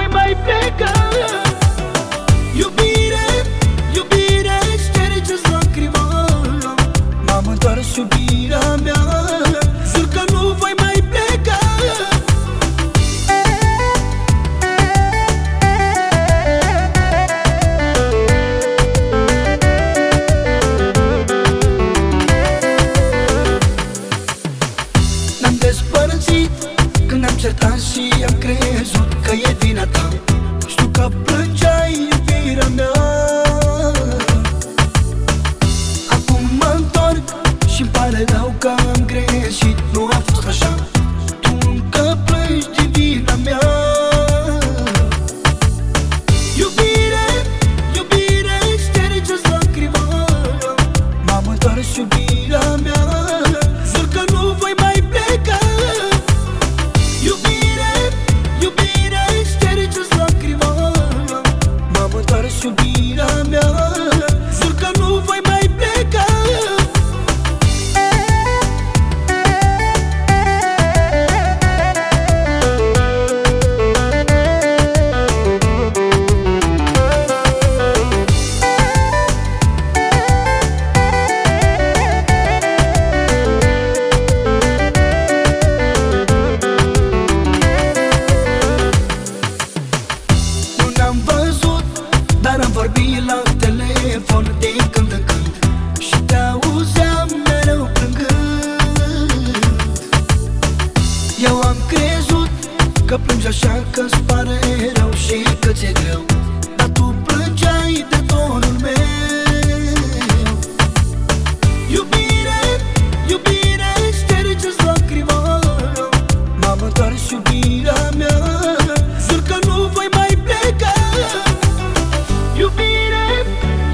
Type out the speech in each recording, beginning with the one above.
voi mai pleca. Iubire, iubire, ștergeți lacrima M-am întors iubirea mea Jur nu mai pleca. Ne-am despărțit când am certat și eu. Nu a fost așa. Tu încă plângi din vina mea. Iubire, iubire, șterge-ți lacrima. M-am întors iubirea mea. Jur că nu voi mai pleca. Iubire, iubire, șterge-ți lacrima. M-am întors iubirea mea că plângi așa că-ți pare rău și că ți-e greu. Dar tu plângeai de dorul meu. Iubire, iubire, șterge-ți lacrima M-am întors iubirea mea Jur că nu voi mai pleca. Iubire,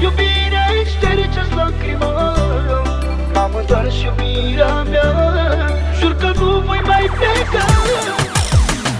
iubire, șterge-ți lacrima M-am întors iubirea mea Jur că nu voi mai pleca